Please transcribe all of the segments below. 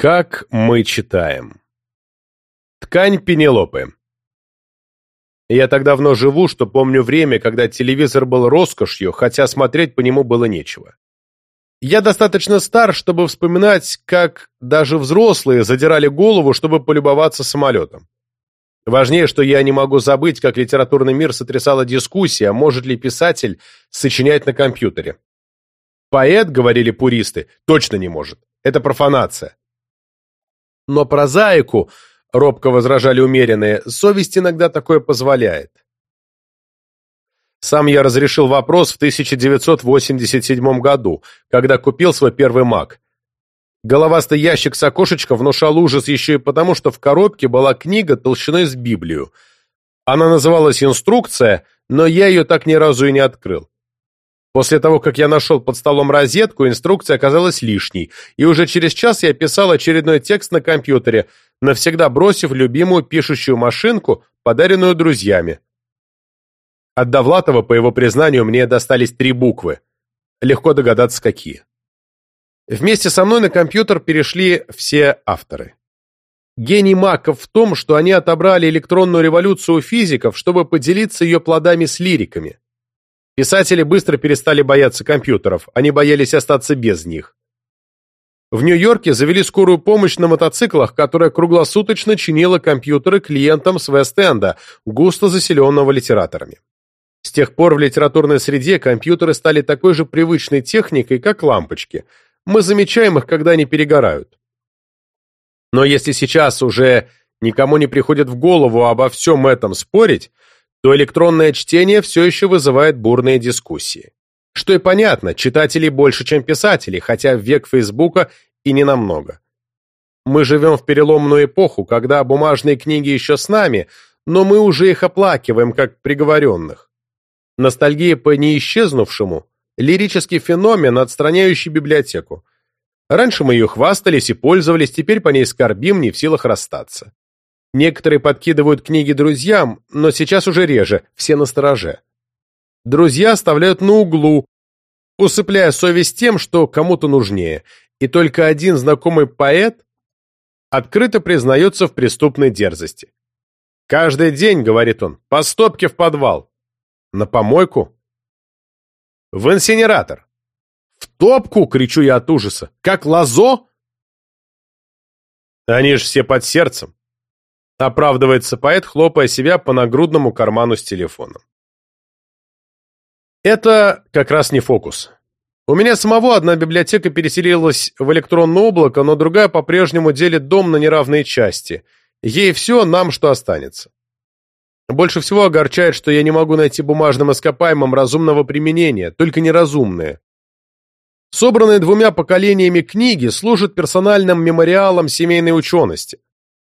Как мы читаем. Ткань Пенелопы. Я так давно живу, что помню время, когда телевизор был роскошью, хотя смотреть по нему было нечего. Я достаточно стар, чтобы вспоминать, как даже взрослые задирали голову, чтобы полюбоваться самолетом. Важнее, что я не могу забыть, как литературный мир сотрясала дискуссия, может ли писатель сочинять на компьютере. Поэт, говорили пуристы, точно не может. Это профанация. Но прозаику, робко возражали умеренные, совесть иногда такое позволяет. Сам я разрешил вопрос в 1987 году, когда купил свой первый Mac. Головастый ящик с окошечком внушал ужас еще и потому, что в коробке была книга толщиной с Библию. Она называлась «Инструкция», но я ее так ни разу и не открыл. После того, как я нашел под столом розетку, инструкция оказалась лишней, и уже через час я писал очередной текст на компьютере, навсегда бросив любимую пишущую машинку, подаренную друзьями. От Довлатова, по его признанию, мне достались три буквы. Легко догадаться, какие. Вместе со мной на компьютер перешли все авторы. Гений Маков в том, что они отобрали электронную революцию у физиков, чтобы поделиться ее плодами с лириками. Писатели быстро перестали бояться компьютеров, они боялись остаться без них. В Нью-Йорке завели скорую помощь на мотоциклах, которая круглосуточно чинила компьютеры клиентам с Вест-Энда, густо заселенного литераторами. С тех пор в литературной среде компьютеры стали такой же привычной техникой, как лампочки. Мы замечаем их, когда они перегорают. Но если сейчас уже никому не приходит в голову обо всем этом спорить, то электронное чтение все еще вызывает бурные дискуссии. Что и понятно, читателей больше, чем писателей, хотя в век Фейсбука и не намного. Мы живем в переломную эпоху, когда бумажные книги еще с нами, но мы уже их оплакиваем как приговоренных. Ностальгия по неисчезнувшему – лирический феномен, отстраняющий библиотеку. Раньше мы ее хвастались и пользовались, теперь по ней скорбим, не в силах расстаться. Некоторые подкидывают книги друзьям, но сейчас уже реже, все на стороже. Друзья оставляют на углу, усыпляя совесть тем, что кому-то нужнее, и только один знакомый поэт открыто признается в преступной дерзости. «Каждый день, — говорит он, — по стопке в подвал. На помойку? В инсинератор. В топку, — кричу я от ужаса. Как лазо? Они ж все под сердцем. Оправдывается поэт, хлопая себя по нагрудному карману с телефоном. Это как раз не фокус. У меня самого одна библиотека переселилась в электронное облако, но другая по-прежнему делит дом на неравные части. Ей все, нам что останется. Больше всего огорчает, что я не могу найти бумажным ископаемым разумного применения, только неразумное. Собранные двумя поколениями книги служат персональным мемориалом семейной учености.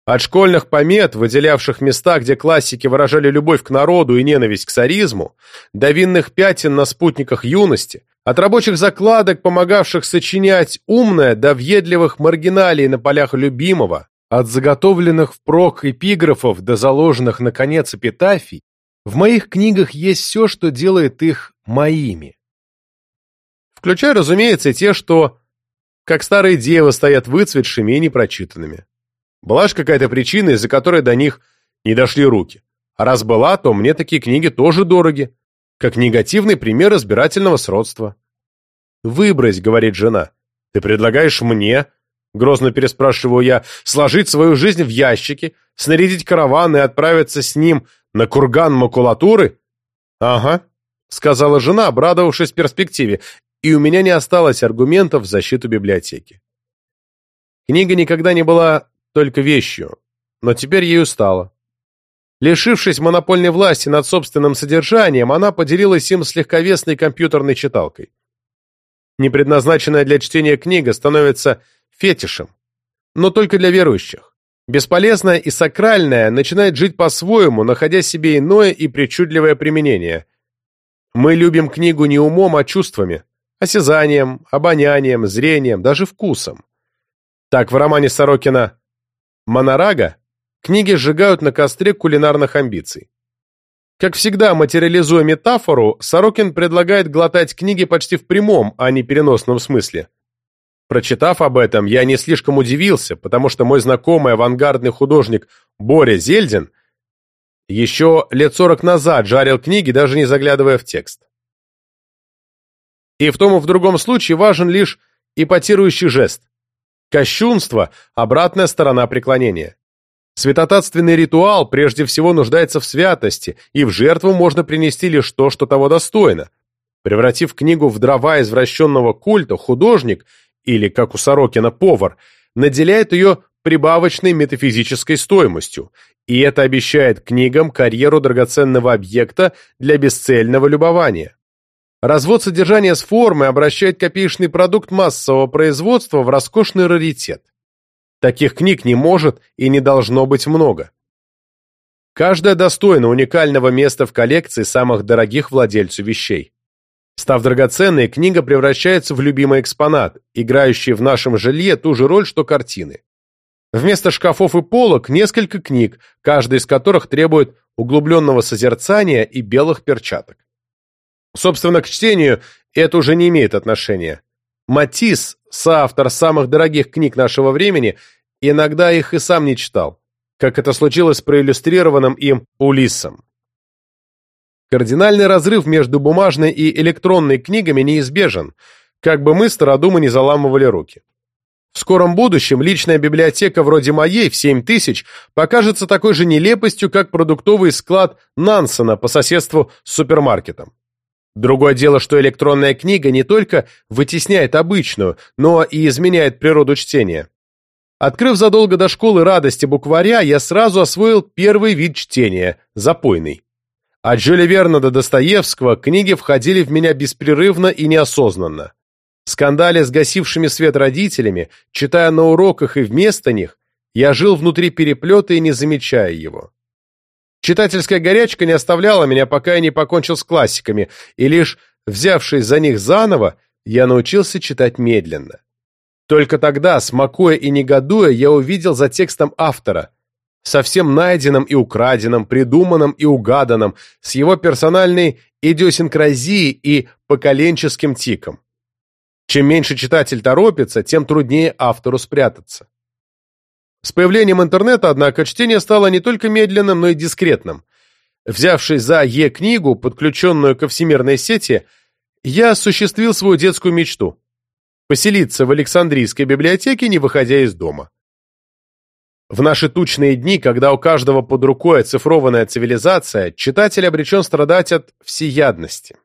От школьных помет, выделявших места, где классики выражали любовь к народу и ненависть к царизму, до винных пятен на спутниках юности, от рабочих закладок, помогавших сочинять умное, до въедливых маргиналий на полях любимого, от заготовленных впрок эпиграфов до заложенных, наконец, эпитафий, в моих книгах есть все, что делает их моими. Включая, разумеется, те, что, как старые девы, стоят выцветшими и непрочитанными. Была ж какая-то причина, из-за которой до них не дошли руки. А раз была, то мне такие книги тоже дороги, как негативный пример избирательного сродства. «Выбрось», — говорит жена. «Ты предлагаешь мне?» — грозно переспрашиваю я. «Сложить свою жизнь в ящики, снарядить караван и отправиться с ним на курган макулатуры?» «Ага», — сказала жена, обрадовавшись перспективе, и у меня не осталось аргументов в защиту библиотеки. Книга никогда не была только вещью, но теперь ею стала. Лишившись монопольной власти над собственным содержанием, она поделилась им с легковесной компьютерной читалкой. Непредназначенная для чтения книга становится фетишем, но только для верующих. Бесполезная и сакральная начинает жить по-своему, находя себе иное и причудливое применение. Мы любим книгу не умом, а чувствами, осязанием, обонянием, зрением, даже вкусом. Так в романе Сорокина Монорага книги сжигают на костре кулинарных амбиций. Как всегда, материализуя метафору, Сорокин предлагает глотать книги почти в прямом, а не переносном смысле. Прочитав об этом, я не слишком удивился, потому что мой знакомый авангардный художник Боря Зельдин еще лет сорок назад жарил книги, даже не заглядывая в текст. И в том и в другом случае важен лишь ипотирующий жест. Кощунство – обратная сторона преклонения. Святотатственный ритуал прежде всего нуждается в святости, и в жертву можно принести лишь то, что того достойно. Превратив книгу в дрова извращенного культа, художник, или, как у Сорокина, повар, наделяет ее прибавочной метафизической стоимостью, и это обещает книгам карьеру драгоценного объекта для бесцельного любования. Развод содержания с формы обращает копеечный продукт массового производства в роскошный раритет. Таких книг не может и не должно быть много. Каждая достойна уникального места в коллекции самых дорогих владельцев вещей. Став драгоценной, книга превращается в любимый экспонат, играющий в нашем жилье ту же роль, что картины. Вместо шкафов и полок несколько книг, каждая из которых требует углубленного созерцания и белых перчаток. Собственно, к чтению это уже не имеет отношения. Матисс, соавтор самых дорогих книг нашего времени, иногда их и сам не читал, как это случилось с проиллюстрированным им Улиссом. Кардинальный разрыв между бумажной и электронной книгами неизбежен, как бы мы, стародумы, не заламывали руки. В скором будущем личная библиотека вроде моей в 7 тысяч покажется такой же нелепостью, как продуктовый склад Нансена по соседству с супермаркетом. Другое дело, что электронная книга не только вытесняет обычную, но и изменяет природу чтения. Открыв задолго до школы радости букваря, я сразу освоил первый вид чтения – запойный. От Жюля Верна до Достоевского книги входили в меня беспрерывно и неосознанно. Скандали с гасившими свет родителями, читая на уроках и вместо них, я жил внутри переплета и не замечая его. Читательская горячка не оставляла меня, пока я не покончил с классиками, и лишь взявшись за них заново, я научился читать медленно. Только тогда, смакуя и негодуя, я увидел за текстом автора, совсем найденным и украденным, придуманным и угаданным, с его персональной идиосинкразией и поколенческим тиком. Чем меньше читатель торопится, тем труднее автору спрятаться. С появлением интернета, однако, чтение стало не только медленным, но и дискретным. Взявшись за Е-книгу, подключенную ко всемирной сети, я осуществил свою детскую мечту – поселиться в Александрийской библиотеке, не выходя из дома. В наши тучные дни, когда у каждого под рукой оцифрованная цивилизация, читатель обречен страдать от всеядности.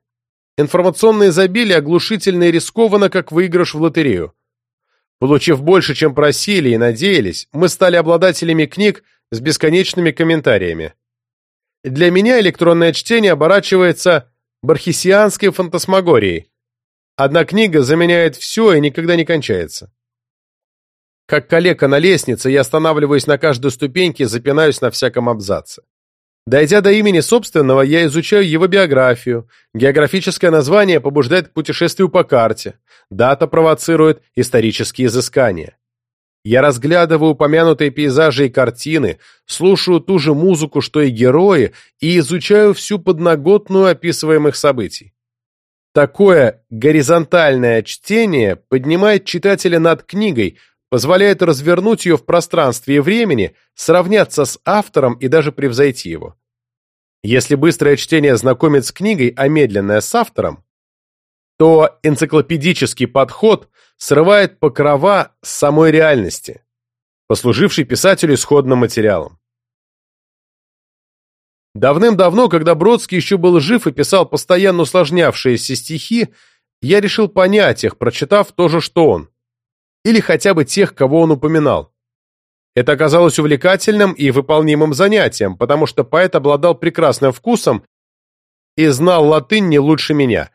Информационное изобилие оглушительно и рискованно, как выигрыш в лотерею. Получив больше, чем просили и надеялись, мы стали обладателями книг с бесконечными комментариями. Для меня электронное чтение оборачивается бархисианской фантасмагорией. Одна книга заменяет все и никогда не кончается. Как калека на лестнице, я останавливаюсь на каждой ступеньке и запинаюсь на всяком абзаце. Дойдя до имени собственного, я изучаю его биографию. Географическое название побуждает к путешествию по карте. Дата провоцирует исторические изыскания. Я разглядываю упомянутые пейзажи и картины, слушаю ту же музыку, что и герои, и изучаю всю подноготную описываемых событий. Такое горизонтальное чтение поднимает читателя над книгой, позволяет развернуть ее в пространстве и времени, сравняться с автором и даже превзойти его. Если быстрое чтение знакомит с книгой, а медленное с автором, то энциклопедический подход срывает покрова с самой реальности, послужившей писателю исходным материалом. Давным-давно, когда Бродский еще был жив и писал постоянно усложнявшиеся стихи, я решил понять их, прочитав то же, что он или хотя бы тех, кого он упоминал. Это оказалось увлекательным и выполнимым занятием, потому что поэт обладал прекрасным вкусом и знал латынь не лучше меня.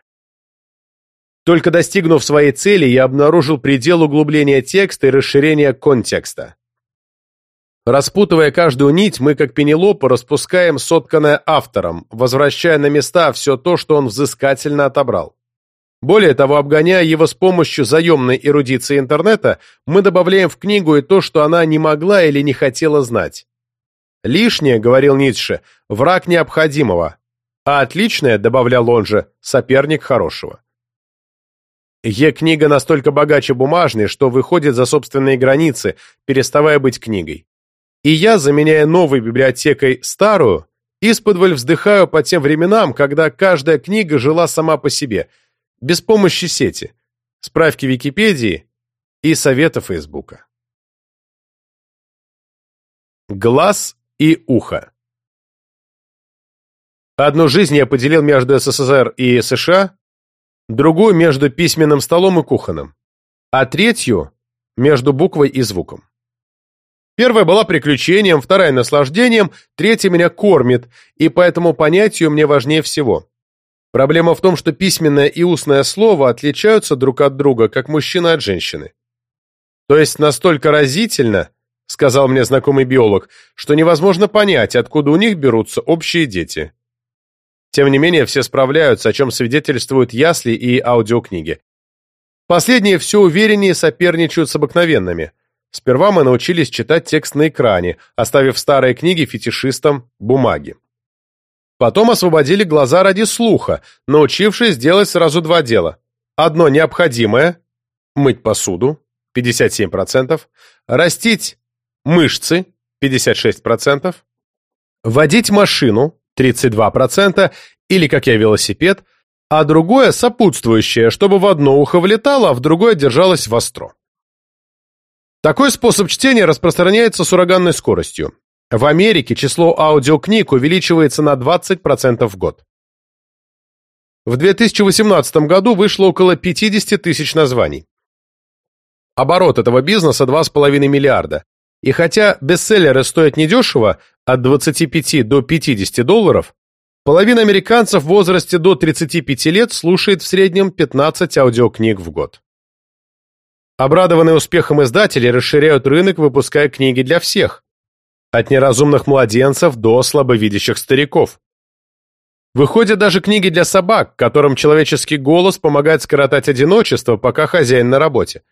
Только достигнув своей цели, я обнаружил предел углубления текста и расширения контекста. Распутывая каждую нить, мы, как Пенелопа, распускаем сотканное автором, возвращая на места все то, что он взыскательно отобрал. Более того, обгоняя его с помощью заемной эрудиции интернета, мы добавляем в книгу и то, что она не могла или не хотела знать. «Лишнее, — говорил Ницше, — враг необходимого, а отличное, — добавлял он же, — соперник хорошего». Е-книга настолько богаче бумажной, что выходит за собственные границы, переставая быть книгой. И я, заменяя новой библиотекой старую, исподволь вздыхаю по тем временам, когда каждая книга жила сама по себе, без помощи сети, справки Википедии и совета Фейсбука. Глаз и ухо Одну жизнь я поделил между СССР и США, другую между письменным столом и кухонным, а третью между буквой и звуком. Первая была приключением, вторая – наслаждением, третья меня кормит, и по этому понятию мне важнее всего. Проблема в том, что письменное и устное слово отличаются друг от друга, как мужчина от женщины. То есть настолько разительно, сказал мне знакомый биолог, что невозможно понять, откуда у них берутся общие дети. Тем не менее, все справляются, о чем свидетельствуют ясли и аудиокниги. Последние все увереннее соперничают с обыкновенными. Сперва мы научились читать текст на экране, оставив старые книги фетишистам бумаги. Потом освободили глаза ради слуха, научившись делать сразу два дела. Одно необходимое – мыть посуду, 57%, растить мышцы, 56%, водить машину, 32%, или, как я, велосипед, а другое сопутствующее, чтобы в одно ухо влетало, а в другое держалось востро. Такой способ чтения распространяется с ураганной скоростью. В Америке число аудиокниг увеличивается на 20% в год. В 2018 году вышло около 50 тысяч названий. Оборот этого бизнеса 2,5 миллиарда. И хотя бестселлеры стоят недешево, от 25 до 50 долларов, половина американцев в возрасте до 35 лет слушает в среднем 15 аудиокниг в год. Обрадованные успехом издатели расширяют рынок, выпуская книги для всех, от неразумных младенцев до слабовидящих стариков. Выходят даже книги для собак, которым человеческий голос помогает скоротать одиночество, пока хозяин на работе.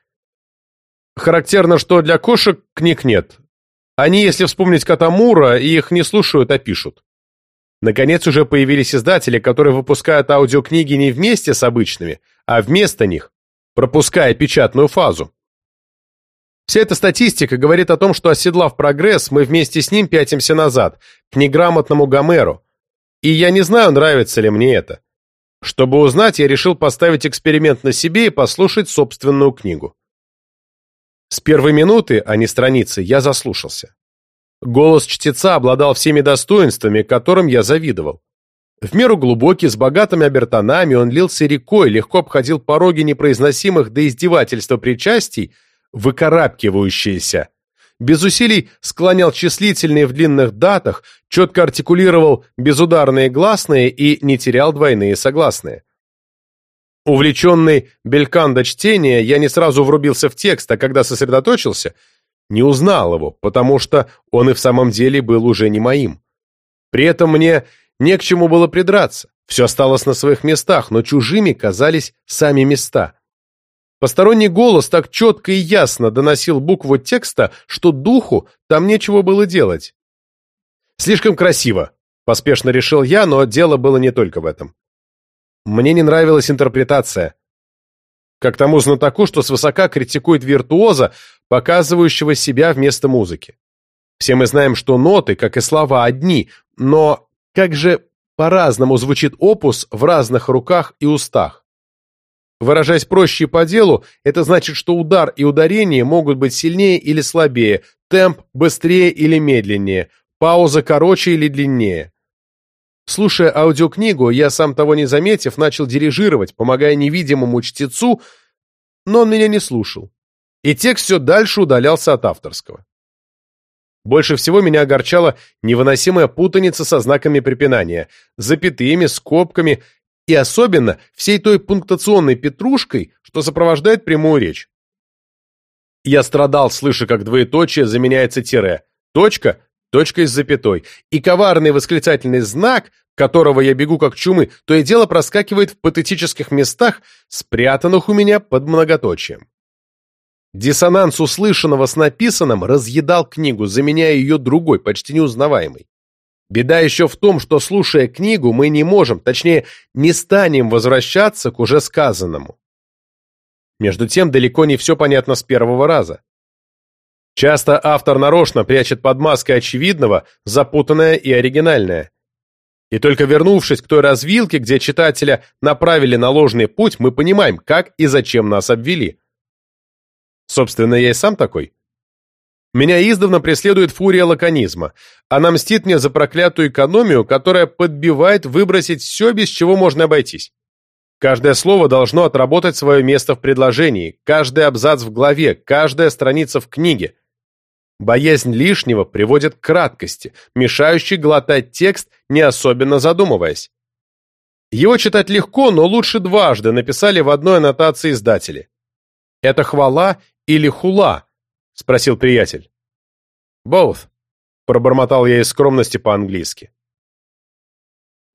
Характерно, что для кошек книг нет, они, если вспомнить Катамура, их не слушают, а пишут. Наконец уже появились издатели, которые выпускают аудиокниги не вместе с обычными, а вместо них, пропуская печатную фазу. Вся эта статистика говорит о том, что оседлав прогресс, мы вместе с ним пятимся назад, к неграмотному Гомеру. И я не знаю, нравится ли мне это. Чтобы узнать, я решил поставить эксперимент на себе и послушать собственную книгу. С первой минуты, а не страницы, я заслушался. Голос чтеца обладал всеми достоинствами, которым я завидовал. В меру глубокий, с богатыми обертонами, он лился рекой, легко обходил пороги непроизносимых до издевательства причастий, выкарабкивающиеся. Без усилий склонял числительные в длинных датах, четко артикулировал безударные гласные и не терял двойные согласные. Увлеченный белькан чтения, я не сразу врубился в текст, а когда сосредоточился, не узнал его, потому что он и в самом деле был уже не моим. При этом мне не к чему было придраться, все осталось на своих местах, но чужими казались сами места. Посторонний голос так четко и ясно доносил букву текста, что духу там нечего было делать. «Слишком красиво», — поспешно решил я, но дело было не только в этом. Мне не нравилась интерпретация. Как тому знатоку, что свысока критикует виртуоза, показывающего себя вместо музыки. Все мы знаем, что ноты, как и слова, одни, но как же по-разному звучит опус в разных руках и устах. Выражаясь проще по делу, это значит, что удар и ударение могут быть сильнее или слабее, темп быстрее или медленнее, пауза короче или длиннее. Слушая аудиокнигу, я, сам того не заметив, начал дирижировать, помогая невидимому чтецу, но он меня не слушал. И текст все дальше удалялся от авторского. Больше всего меня огорчала невыносимая путаница со знаками препинания, запятыми, скобками и особенно всей той пунктуационной петрушкой, что сопровождает прямую речь. Я страдал, слыша, как двоеточие заменяется тире, точка точкой с запятой, и коварный восклицательный знак, которого я бегу как чумы, то и дело проскакивает в патетических местах, спрятанных у меня под многоточием. Диссонанс услышанного с написанным разъедал книгу, заменяя ее другой, почти неузнаваемой. Беда еще в том, что, слушая книгу, мы не можем, точнее, не станем возвращаться к уже сказанному. Между тем, далеко не все понятно с первого раза. Часто автор нарочно прячет под маской очевидного запутанное и оригинальное. И только вернувшись к той развилке, где читателя направили на ложный путь, мы понимаем, как и зачем нас обвели. Собственно, я и сам такой. Меня издавна преследует фурия лаконизма. Она мстит мне за проклятую экономию, которая подбивает выбросить все, без чего можно обойтись. Каждое слово должно отработать свое место в предложении, каждый абзац в главе, каждая страница в книге. Боязнь лишнего приводит к краткости, мешающей глотать текст, не особенно задумываясь. Его читать легко, но лучше дважды, написали в одной аннотации издатели. Это хвала или хула? — спросил приятель. «Both», — пробормотал я из скромности по-английски.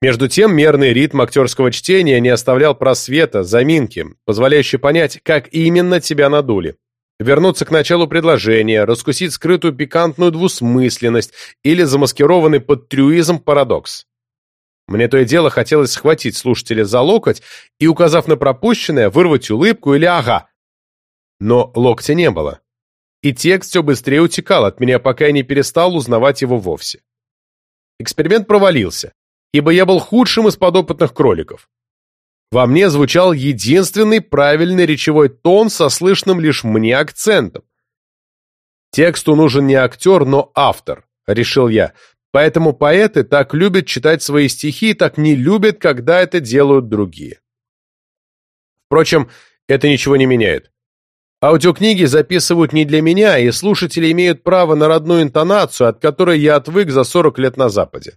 Между тем мерный ритм актерского чтения не оставлял просвета, заминки, позволяющей понять, как именно тебя надули. Вернуться к началу предложения, раскусить скрытую пикантную двусмысленность или замаскированный под трюизм парадокс. Мне то и дело хотелось схватить слушателя за локоть и, указав на пропущенное, вырвать улыбку или ага. Но локтя не было и текст все быстрее утекал от меня, пока я не перестал узнавать его вовсе. Эксперимент провалился, ибо я был худшим из подопытных кроликов. Во мне звучал единственный правильный речевой тон со слышным лишь мне акцентом. Тексту нужен не актер, но автор, решил я, поэтому поэты так любят читать свои стихи и так не любят, когда это делают другие. Впрочем, это ничего не меняет. Аудиокниги записывают не для меня, и слушатели имеют право на родную интонацию, от которой я отвык за 40 лет на Западе.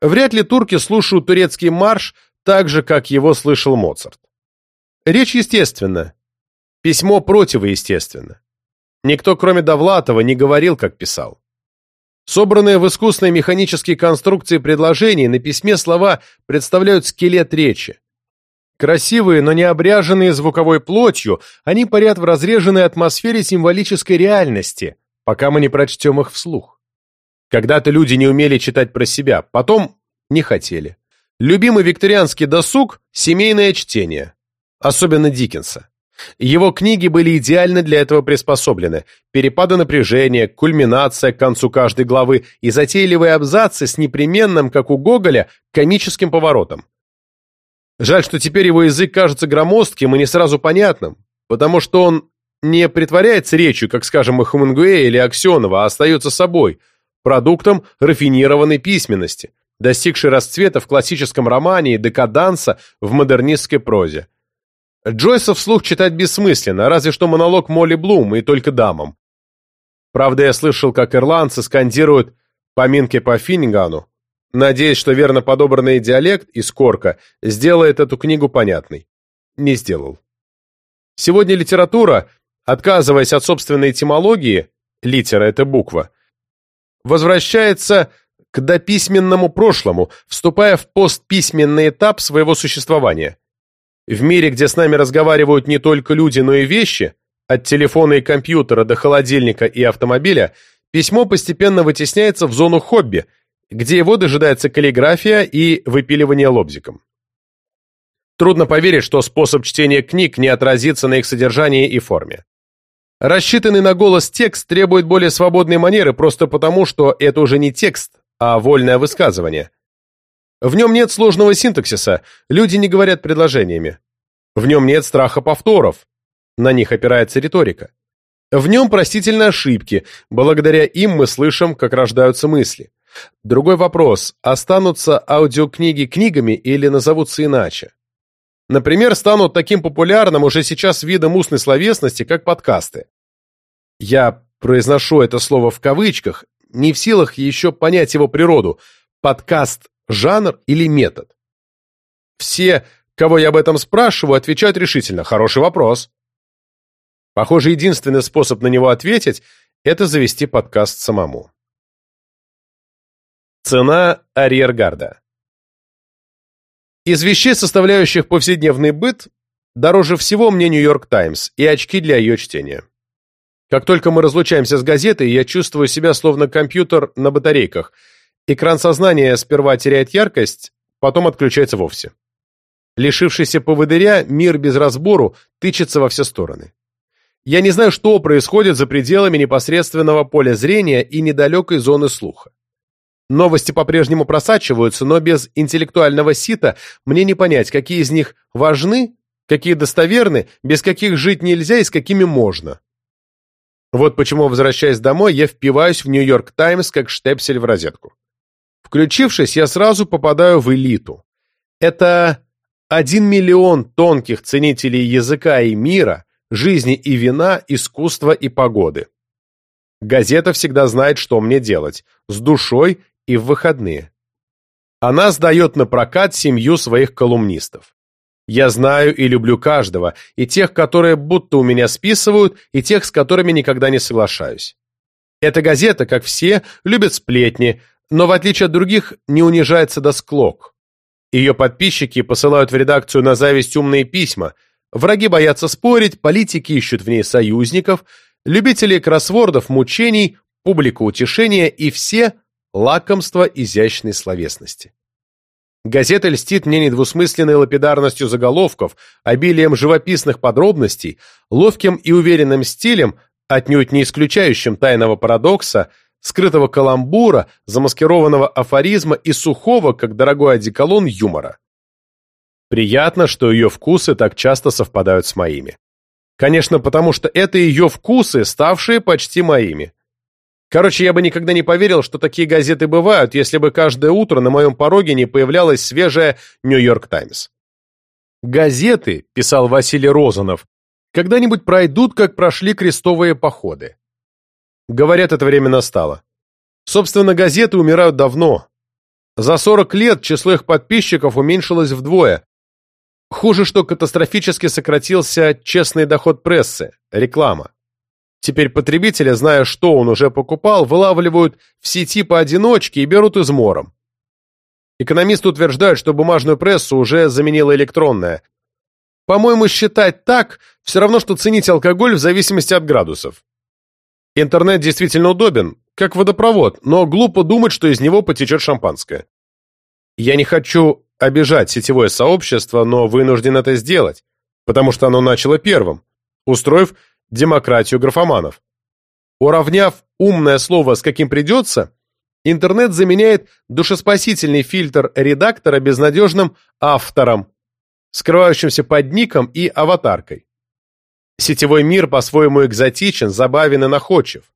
Вряд ли турки слушают турецкий марш так же, как его слышал Моцарт. Речь естественна. Письмо противоестественно. Никто, кроме Довлатова, не говорил, как писал. Собранные в искусные механические конструкции предложений на письме слова представляют скелет речи. Красивые, но не обряженные звуковой плотью, они парят в разреженной атмосфере символической реальности, пока мы не прочтем их вслух. Когда-то люди не умели читать про себя, потом не хотели. Любимый викторианский досуг – семейное чтение, особенно Диккенса. Его книги были идеально для этого приспособлены. Перепады напряжения, кульминация к концу каждой главы и затейливые абзацы с непременным, как у Гоголя, комическим поворотом. Жаль, что теперь его язык кажется громоздким и не сразу понятным, потому что он не притворяется речью, как, скажем, у Хемингуэя или Аксенова, а остается собой, продуктом рафинированной письменности, достигшей расцвета в классическом романе и декаданса в модернистской прозе. Джойса вслух читать бессмысленно, разве что монолог Молли Блум и только дамам. Правда, я слышал, как ирландцы скандируют поминки по Финнигану, надеясь, что верно подобранный диалект из Корка сделает эту книгу понятной. Не сделал. Сегодня литература, отказываясь от собственной этимологии, литера — это буква, возвращается к дописьменному прошлому, вступая в постписьменный этап своего существования. В мире, где с нами разговаривают не только люди, но и вещи, от телефона и компьютера до холодильника и автомобиля, письмо постепенно вытесняется в зону хобби — где его дожидается каллиграфия и выпиливание лобзиком. Трудно поверить, что способ чтения книг не отразится на их содержании и форме. Рассчитанный на голос текст требует более свободной манеры просто потому, что это уже не текст, а вольное высказывание. В нем нет сложного синтаксиса, люди не говорят предложениями. В нем нет страха повторов, на них опирается риторика. В нем простительны ошибки, благодаря им мы слышим, как рождаются мысли. Другой вопрос, останутся аудиокниги книгами или назовутся иначе? Например, станут таким популярным уже сейчас видом устной словесности, как подкасты. Я произношу это слово в кавычках, не в силах еще понять его природу. Подкаст – жанр или метод? Все, кого я об этом спрашиваю, отвечают решительно «хороший вопрос». Похоже, единственный способ на него ответить – это завести подкаст самому. Цена арьергарда. Из вещей, составляющих повседневный быт, дороже всего мне «Нью-Йорк Таймс» и очки для ее чтения. Как только мы разлучаемся с газетой, я чувствую себя словно компьютер на батарейках. Экран сознания сперва теряет яркость, потом отключается вовсе. Лишившийся поводыря, мир без разбору тычется во все стороны. Я не знаю, что происходит за пределами непосредственного поля зрения и недалекой зоны слуха. Новости по-прежнему просачиваются, но без интеллектуального сита мне не понять, какие из них важны, какие достоверны, без каких жить нельзя и с какими можно. Вот почему, возвращаясь домой, я впиваюсь в Нью-Йорк Таймс как штепсель в розетку. Включившись, я сразу попадаю в элиту. Это один миллион тонких ценителей языка и мира, жизни и вина, искусства и погоды. Газета всегда знает, что мне делать, с душой и в выходные. Она сдает на прокат семью своих колумнистов. Я знаю и люблю каждого, и тех, которые будто у меня списывают, и тех, с которыми никогда не соглашаюсь. Эта газета, как все, любит сплетни, но в отличие от других не унижается до склок. Ее подписчики посылают в редакцию на зависть умные письма, враги боятся спорить, политики ищут в ней союзников, любители кроссвордов, мучений, публика утешения и все лакомства изящной словесности. Газета льстит мне недвусмысленной лапидарностью заголовков, обилием живописных подробностей, ловким и уверенным стилем, отнюдь не исключающим тайного парадокса, скрытого каламбура, замаскированного афоризма и сухого, как дорогой одеколон, юмора. Приятно, что ее вкусы так часто совпадают с моими. Конечно, потому что это ее вкусы, ставшие почти моими. Короче, я бы никогда не поверил, что такие газеты бывают, если бы каждое утро на моем пороге не появлялась свежая «Нью-Йорк Таймс». «Газеты», — писал Василий Розанов, — «когда-нибудь пройдут, как прошли крестовые походы». Говорят, это время настало. Собственно, газеты умирают давно. За 40 лет число их подписчиков уменьшилось вдвое. Хуже, что катастрофически сократился честный доход прессы, реклама. Теперь потребители, зная, что он уже покупал, вылавливают в сети поодиночке и берут измором. Экономисты утверждают, что бумажную прессу уже заменила электронная. По-моему, считать так все равно, что ценить алкоголь в зависимости от градусов. Интернет действительно удобен, как водопровод, но глупо думать, что из него потечет шампанское. Я не хочу обижать сетевое сообщество, но вынужден это сделать, потому что оно начало первым, устроив демократию графоманов. Уравняв умное слово с каким придется, интернет заменяет душеспасительный фильтр редактора безнадежным автором, скрывающимся под ником и аватаркой. Сетевой мир по-своему экзотичен, забавен и находчив.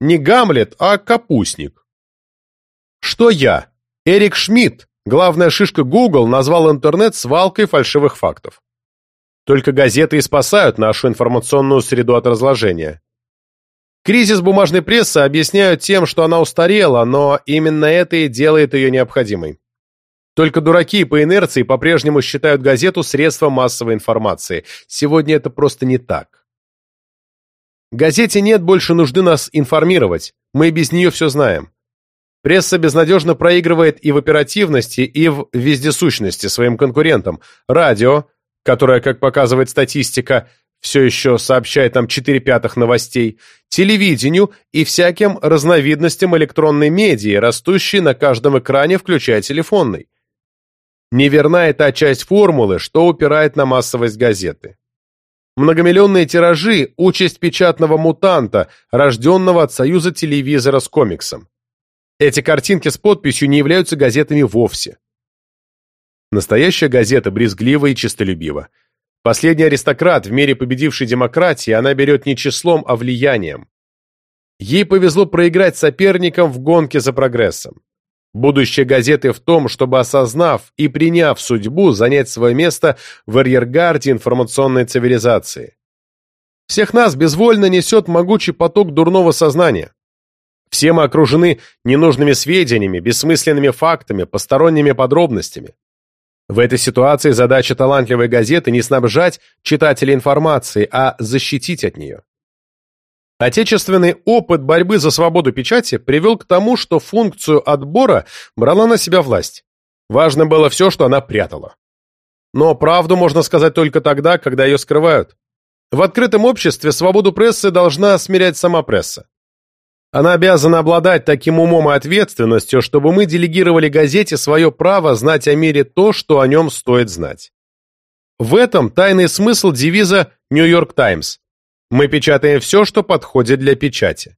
Не Гамлет, а капустник. Что я, Эрик Шмидт, главная шишка Google, назвал интернет свалкой фальшивых фактов. Только газеты и спасают нашу информационную среду от разложения. Кризис бумажной прессы объясняют тем, что она устарела, но именно это и делает ее необходимой. Только дураки по инерции по-прежнему считают газету средством массовой информации. Сегодня это просто не так. Газете нет больше нужды нас информировать, мы без нее все знаем. Пресса безнадежно проигрывает и в оперативности, и в вездесущности своим конкурентам. Радио, которое, как показывает статистика, все еще сообщает нам 4 пятых новостей, телевидению и всяким разновидностям электронной медии, растущей на каждом экране, включая телефонный. Неверна и та часть формулы, что упирает на массовость газеты. Многомиллионные тиражи – участь печатного мутанта, рожденного от союза телевизора с комиксом. Эти картинки с подписью не являются газетами вовсе. Настоящая газета брезглива и честолюбива. Последний аристократ в мире победившей демократии она берет не числом, а влиянием. Ей повезло проиграть соперникам в гонке за прогрессом. Будущее газеты в том, чтобы, осознав и приняв судьбу, занять свое место в арьергарде информационной цивилизации. Всех нас безвольно несет могучий поток дурного сознания. Все мы окружены ненужными сведениями, бессмысленными фактами, посторонними подробностями. В этой ситуации задача талантливой газеты не снабжать читателя информацией, а защитить от нее. Отечественный опыт борьбы за свободу печати привел к тому, что функцию отбора брала на себя власть. Важно было все, что она прятала. Но правду можно сказать только тогда, когда ее скрывают. В открытом обществе свободу прессы должна смирять сама пресса. Она обязана обладать таким умом и ответственностью, чтобы мы делегировали газете свое право знать о мире то, что о нем стоит знать. В этом тайный смысл девиза «Нью-Йорк Таймс». Мы печатаем все, что подходит для печати.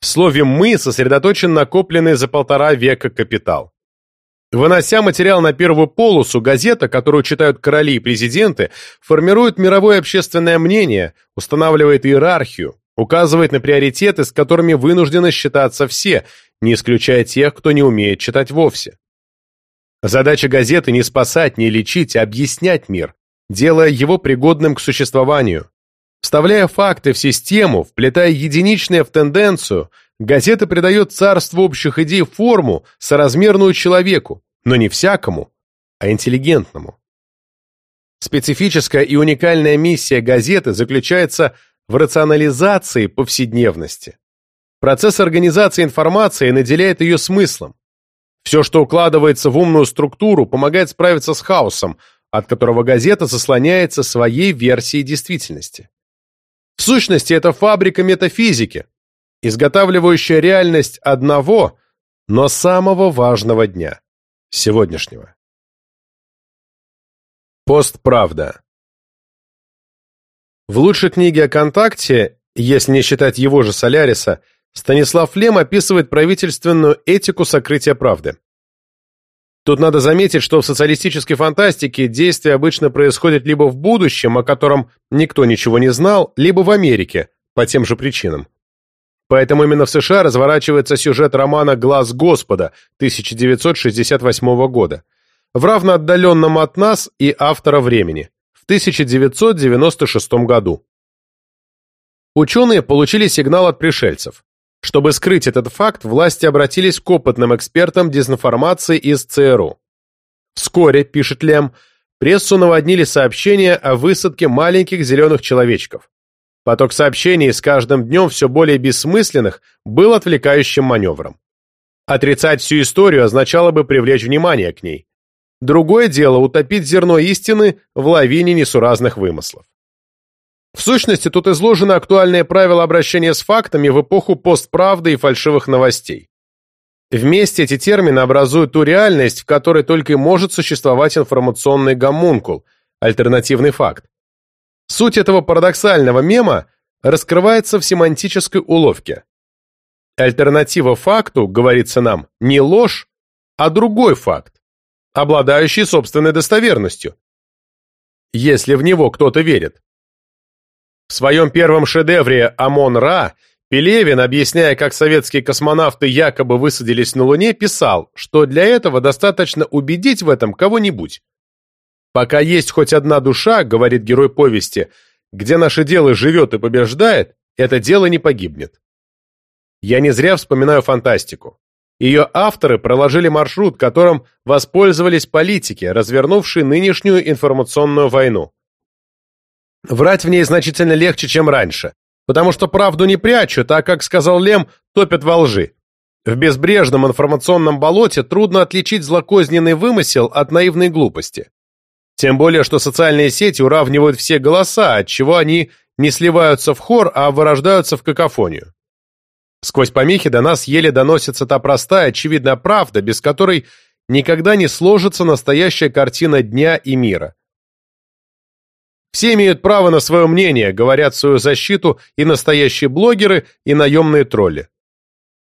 В слове «мы» сосредоточен накопленный за полтора века капитал. Вынося материал на первую полосу, газета, которую читают короли и президенты, формирует мировое общественное мнение, устанавливает иерархию, указывает на приоритеты, с которыми вынуждены считаться все, не исключая тех, кто не умеет читать вовсе. Задача газеты не спасать, не лечить, а объяснять мир, делая его пригодным к существованию, Вставляя факты в систему, вплетая единичное в тенденцию, газета придает царству общих идей форму, соразмерную человеку, но не всякому, а интеллигентному. Специфическая и уникальная миссия газеты заключается в рационализации повседневности. Процесс организации информации наделяет ее смыслом. Все, что укладывается в умную структуру, помогает справиться с хаосом, от которого газета заслоняется своей версией действительности. В сущности, это фабрика метафизики, изготавливающая реальность одного, но самого важного дня – сегодняшнего. Постправда В лучшей книге о контакте, если не считать его же Соляриса, Станислав Лем описывает правительственную этику сокрытия правды. Тут надо заметить, что в социалистической фантастике действие обычно происходит либо в будущем, о котором никто ничего не знал, либо в Америке, по тем же причинам. Поэтому именно в США разворачивается сюжет романа «Глаз Господа» 1968 года, в равноотдаленном от нас и автора времени, в 1996 году. Ученые получили сигнал от пришельцев. Чтобы скрыть этот факт, власти обратились к опытным экспертам дезинформации из ЦРУ. Вскоре, пишет Лем, прессу наводнили сообщения о высадке маленьких зеленых человечков. Поток сообщений с каждым днем все более бессмысленных был отвлекающим маневром. Отрицать всю историю означало бы привлечь внимание к ней. Другое дело утопить зерно истины в лавине несуразных вымыслов. В сущности, тут изложены актуальные правила обращения с фактами в эпоху постправды и фальшивых новостей. Вместе эти термины образуют ту реальность, в которой только и может существовать информационный гомункул, альтернативный факт. Суть этого парадоксального мема раскрывается в семантической уловке. Альтернатива факту, говорится нам, не ложь, а другой факт, обладающий собственной достоверностью. Если в него кто-то верит. В своем первом шедевре «Амон-Ра» Пелевин, объясняя, как советские космонавты якобы высадились на Луне, писал, что для этого достаточно убедить в этом кого-нибудь. «Пока есть хоть одна душа, — говорит герой повести, — где наше дело живет и побеждает, это дело не погибнет». Я не зря вспоминаю фантастику. Ее авторы проложили маршрут, которым воспользовались политики, развернувшие нынешнюю информационную войну. Врать в ней значительно легче, чем раньше, потому что правду не прячут, а, как сказал Лем, топят во лжи. В безбрежном информационном болоте трудно отличить злокозненный вымысел от наивной глупости. Тем более, что социальные сети уравнивают все голоса, отчего они не сливаются в хор, а вырождаются в какофонию. Сквозь помехи до нас еле доносится та простая, очевидная правда, без которой никогда не сложится настоящая картина дня и мира. Все имеют право на свое мнение, говорят свою защиту и настоящие блогеры, и наемные тролли.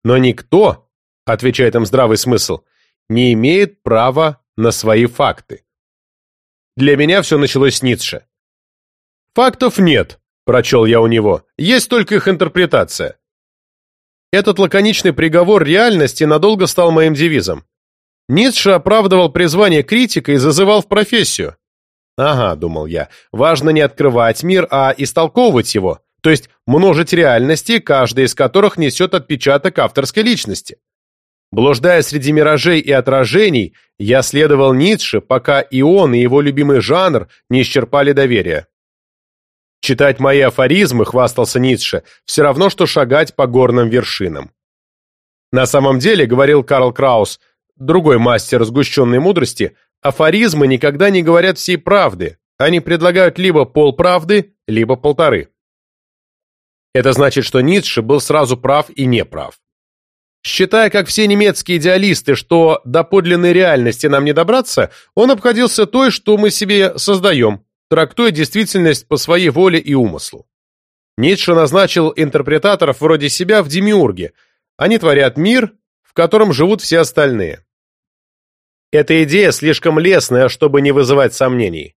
Но никто, отвечает им здравый смысл, не имеет права на свои факты. Для меня все началось с Ницше. «Фактов нет», – прочел я у него, – «есть только их интерпретация». Этот лаконичный приговор реальности надолго стал моим девизом. Ницше оправдывал призвание критика и зазывал в профессию. Ага, думал я, важно не открывать мир, а истолковывать его, то есть множить реальности, каждая из которых несет отпечаток авторской личности. Блуждая среди миражей и отражений, я следовал Ницше, пока и он, и его любимый жанр не исчерпали доверия. Читать мои афоризмы, хвастался Ницше, все равно, что шагать по горным вершинам. На самом деле, говорил Карл Краус, другой мастер сгущенной мудрости, Афоризмы никогда не говорят всей правды, они предлагают либо полправды, либо полторы. Это значит, что Ницше был сразу прав и неправ. Считая, как все немецкие идеалисты, что до подлинной реальности нам не добраться, он обходился той, что мы себе создаем, трактуя действительность по своей воле и умыслу. Ницше назначил интерпретаторов вроде себя в демиурге. Они творят мир, в котором живут все остальные. Эта идея слишком лестная, чтобы не вызывать сомнений.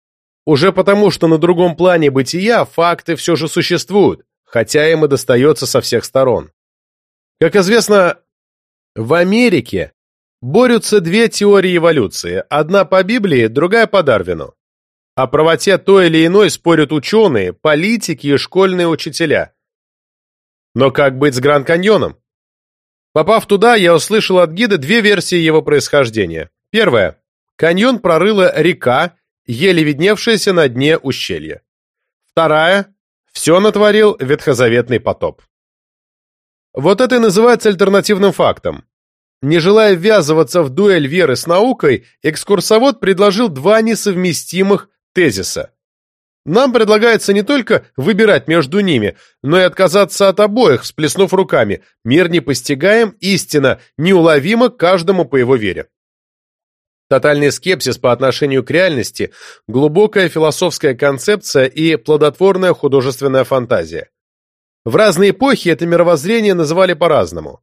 Уже потому, что на другом плане бытия факты все же существуют, хотя им и достается со всех сторон. Как известно, в Америке борются две теории эволюции, одна по Библии, другая по Дарвину. О правоте той или иной спорят ученые, политики и школьные учителя. Но как быть с Гранд-Каньоном? Попав туда, я услышал от гида две версии его происхождения. Первая. Каньон прорыла река, еле видневшаяся на дне ущелья. Вторая. Все натворил ветхозаветный потоп. Вот это и называется альтернативным фактом. Не желая ввязываться в дуэль веры с наукой, экскурсовод предложил два несовместимых тезиса. Нам предлагается не только выбирать между ними, но и отказаться от обоих, всплеснув руками. Мир непостигаем, истина неуловима каждому по его вере. Тотальный скепсис по отношению к реальности, глубокая философская концепция и плодотворная художественная фантазия. В разные эпохи это мировоззрение называли по-разному.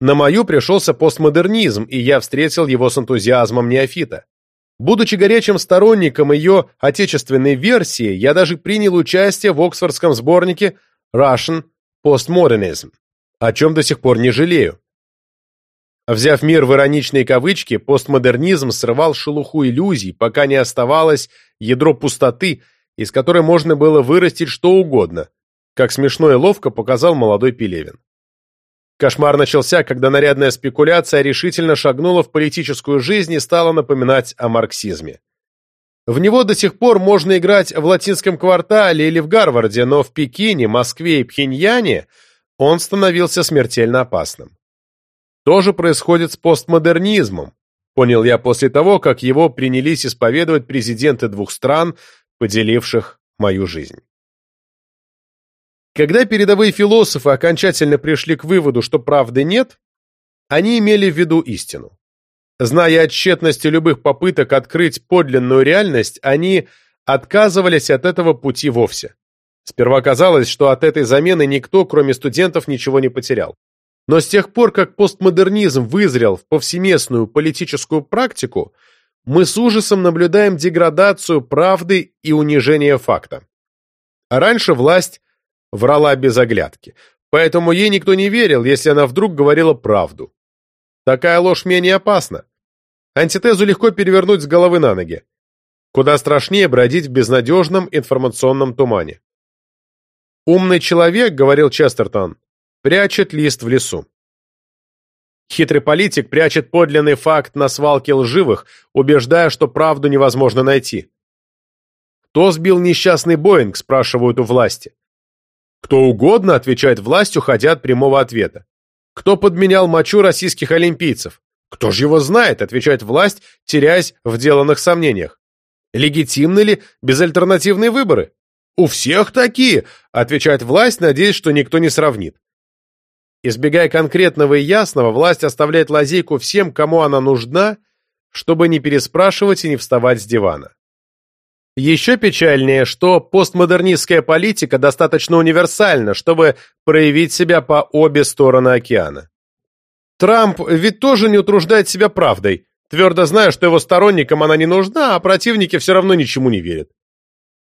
На мою пришелся постмодернизм, и я встретил его с энтузиазмом неофита. Будучи горячим сторонником ее отечественной версии, я даже принял участие в оксфордском сборнике Russian Postmodernism, о чем до сих пор не жалею. Взяв мир в ироничные кавычки, постмодернизм срывал шелуху иллюзий, пока не оставалось ядро пустоты, из которой можно было вырастить что угодно, как смешно и ловко показал молодой Пелевин. Кошмар начался, когда нарядная спекуляция решительно шагнула в политическую жизнь и стала напоминать о марксизме. В него до сих пор можно играть в латинском квартале или в Гарварде, но в Пекине, Москве и Пхеньяне он становился смертельно опасным. То же происходит с постмодернизмом, понял я после того, как его принялись исповедовать президенты двух стран, поделивших мою жизнь. Когда передовые философы окончательно пришли к выводу, что правды нет, они имели в виду истину. Зная о тщетности любых попыток открыть подлинную реальность, они отказывались от этого пути вовсе. Сперва казалось, что от этой замены никто, кроме студентов, ничего не потерял. Но с тех пор, как постмодернизм вызрел в повсеместную политическую практику, мы с ужасом наблюдаем деградацию правды и унижение факта. А раньше власть врала без оглядки. Поэтому ей никто не верил, если она вдруг говорила правду. Такая ложь менее опасна. Антитезу легко перевернуть с головы на ноги. Куда страшнее бродить в безнадежном информационном тумане. «Умный человек, — говорил Честертон, — прячет лист в лесу. Хитрый политик прячет подлинный факт на свалке лживых, убеждая, что правду невозможно найти. «Кто сбил несчастный Боинг?» – спрашивают у власти. Кто угодно, отвечает власть, уходя от прямого ответа. Кто подменял мочу российских олимпийцев? Кто же его знает, отвечает власть, теряясь в деланных сомнениях. Легитимны ли безальтернативные выборы? У всех такие, отвечает власть, надеясь, что никто не сравнит. Избегая конкретного и ясного, власть оставляет лазейку всем, кому она нужна, чтобы не переспрашивать и не вставать с дивана. Еще печальнее, что постмодернистская политика достаточно универсальна, чтобы проявить себя по обе стороны океана. Трамп ведь тоже не утруждает себя правдой, твердо зная, что его сторонникам она не нужна, а противники все равно ничему не верят.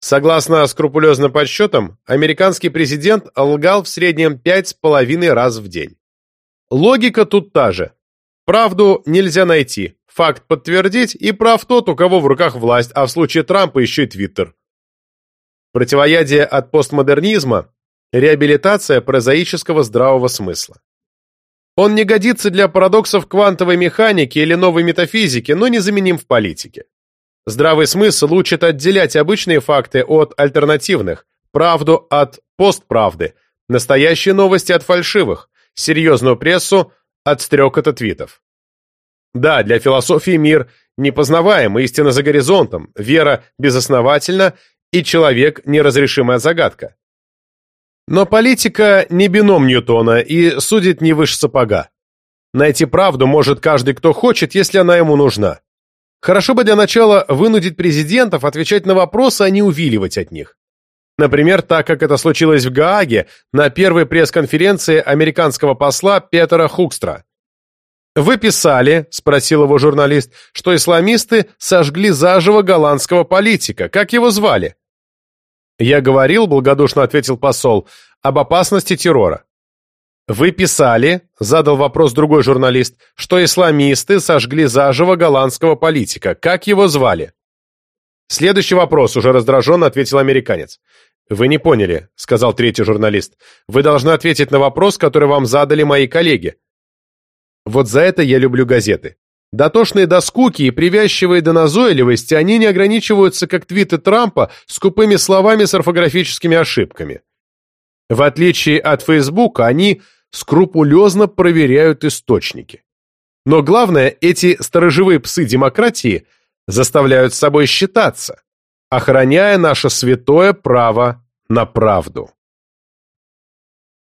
Согласно скрупулезным подсчетам, американский президент лгал в среднем пять с половиной раз в день. Логика тут та же. Правду нельзя найти, Факт подтвердить, и прав тот, у кого в руках власть, а в случае Трампа еще и Твиттер. Противоядие от постмодернизма – реабилитация прозаического здравого смысла. Он не годится для парадоксов квантовой механики или новой метафизики, но незаменим в политике. Здравый смысл учит отделять обычные факты от альтернативных, правду от постправды, настоящие новости от фальшивых, серьезную прессу от стрекота твитов. Да, для философии мир непознаваем, истина за горизонтом, вера безосновательна и человек – неразрешимая загадка. Но политика не бином Ньютона и судит не выше сапога. Найти правду может каждый, кто хочет, если она ему нужна. Хорошо бы для начала вынудить президентов отвечать на вопросы, а не увиливать от них. Например, так как это случилось в Гааге на первой пресс-конференции американского посла Петера Хукстра. «Вы писали, — спросил его журналист, — что исламисты сожгли заживо голландского политика. Как его звали?» «Я говорил, — благодушно ответил посол, — об опасности террора». «Вы писали, — задал вопрос другой журналист, — что исламисты сожгли заживо голландского политика. Как его звали?» «Следующий вопрос», — уже раздраженно ответил американец. «Вы не поняли», — сказал третий журналист. «Вы должны ответить на вопрос, который вам задали мои коллеги». Вот за это я люблю газеты. Дотошные до скуки и привязчивые до назойливости, они не ограничиваются, как твиты Трампа, скупыми словами с орфографическими ошибками. В отличие от Фейсбука, они скрупулезно проверяют источники. Но главное, эти сторожевые псы демократии заставляют с собой считаться, охраняя наше святое право на правду.